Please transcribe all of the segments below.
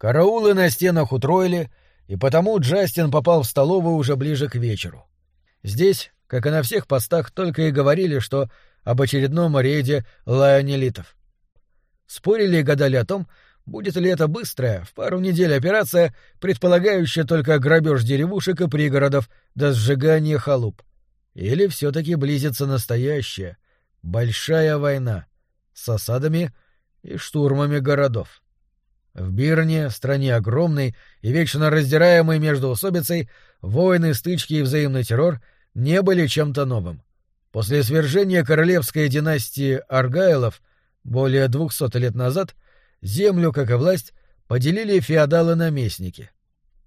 Караулы на стенах утроили, и потому Джастин попал в столовую уже ближе к вечеру. Здесь, как и на всех постах, только и говорили, что об очередном рейде лайонелитов. Спорили и гадали о том, будет ли это быстрая, в пару недель операция, предполагающая только грабеж деревушек и пригородов до сжигания халуп. Или все-таки близится настоящая, большая война с осадами и штурмами городов. В Бирне, стране огромной и вечно раздираемой между усобицей, войны, стычки и взаимный террор не были чем-то новым. После свержения королевской династии Аргайлов более двухсот лет назад землю, как и власть, поделили феодалы-наместники.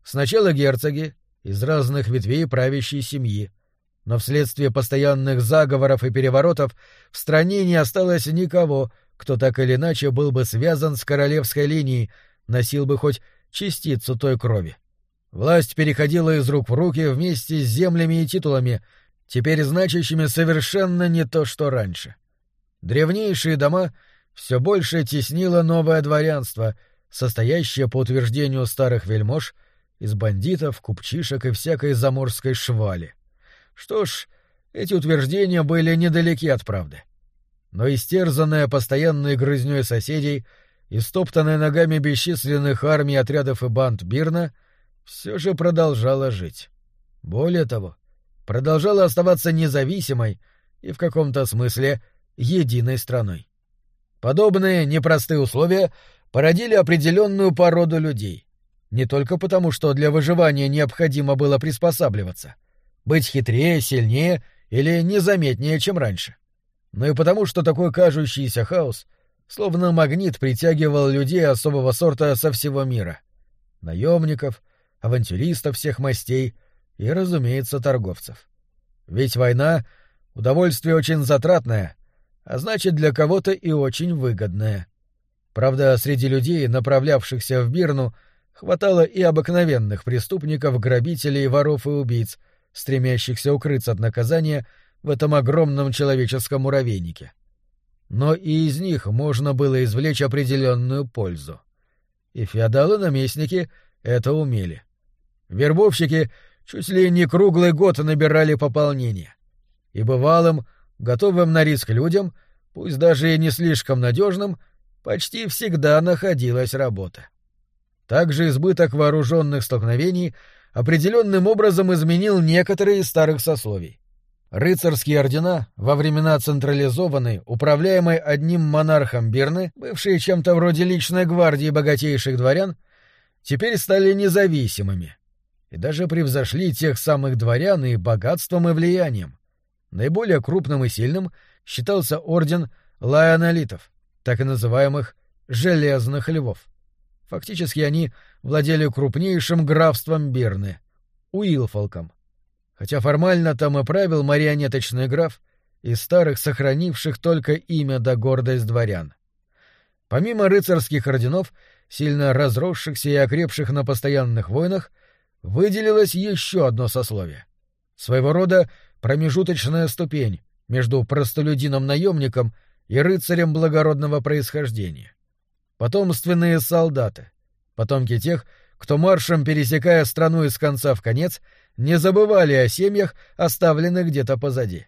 Сначала герцоги из разных ветвей правящей семьи, но вследствие постоянных заговоров и переворотов в стране не осталось никого, кто так или иначе был бы связан с королевской линией, носил бы хоть частицу той крови. Власть переходила из рук в руки вместе с землями и титулами, теперь значащими совершенно не то, что раньше. Древнейшие дома все больше теснило новое дворянство, состоящее, по утверждению старых вельмож, из бандитов, купчишек и всякой заморской швали. Что ж, эти утверждения были недалеки от правды. Но истерзанная постоянной грызнёй соседей, истоптанная ногами бесчисленных армий, отрядов и банд Бирна, все же продолжала жить. Более того, продолжала оставаться независимой и в каком-то смысле единой страной. Подобные непростые условия породили определенную породу людей. Не только потому, что для выживания необходимо было приспосабливаться, быть хитрее, сильнее или незаметнее, чем раньше, но и потому, что такой кажущийся хаос словно магнит притягивал людей особого сорта со всего мира. Наемников, авантюристов всех мастей и, разумеется, торговцев. Ведь война — удовольствие очень затратное, а значит, для кого-то и очень выгодное. Правда, среди людей, направлявшихся в Бирну, хватало и обыкновенных преступников, грабителей, воров и убийц, стремящихся укрыться от наказания в этом огромном человеческом муравейнике. Но и из них можно было извлечь определенную пользу. И феодалы-наместники это умели. Вербовщики чуть ли не круглый год набирали пополнение. И бывалым, готовым на риск людям, пусть даже и не слишком надежным, почти всегда находилась работа. Также избыток вооруженных столкновений определенным образом изменил некоторые из старых сословий. Рыцарские ордена, во времена централизованной, управляемой одним монархом Бирны, бывшие чем-то вроде личной гвардии богатейших дворян, теперь стали независимыми и даже превзошли тех самых дворян и богатством и влиянием. Наиболее крупным и сильным считался орден лайонолитов, так и называемых «железных львов». Фактически они владели крупнейшим графством Бирны — Уилфолком. Хотя формально там и правил марионеточный граф из старых сохранивших только имя да гордость дворян. Помимо рыцарских орденов, сильно разросшихся и окрепших на постоянных войнах, выделилось еще одно сословие. Своего рода промежуточная ступень между простолюдином-наемником и рыцарем благородного происхождения. Потомственные солдаты, потомки тех, кто маршем, пересекая страну из конца в конец, не забывали о семьях, оставленных где-то позади.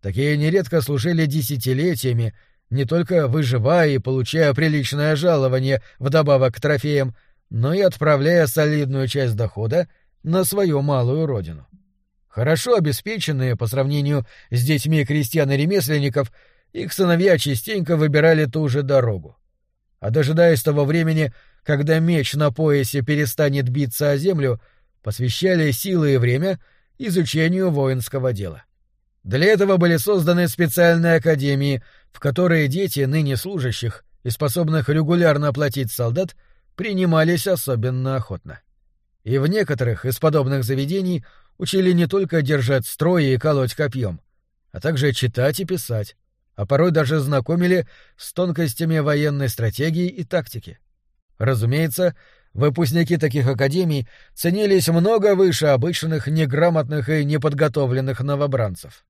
Такие нередко служили десятилетиями, не только выживая и получая приличное жалование вдобавок к трофеям, но и отправляя солидную часть дохода на свою малую родину. Хорошо обеспеченные по сравнению с детьми крестьян и ремесленников, их сыновья частенько выбирали ту же дорогу. А дожидаясь того времени, когда меч на поясе перестанет биться о землю, посвящали силы и время изучению воинского дела. Для этого были созданы специальные академии, в которые дети ныне служащих и способных регулярно оплатить солдат принимались особенно охотно. И в некоторых из подобных заведений учили не только держать строй и колоть копьем, а также читать и писать, а порой даже знакомили с тонкостями военной стратегии и тактики. Разумеется, выпускники таких академий ценились много выше обычных неграмотных и неподготовленных новобранцев.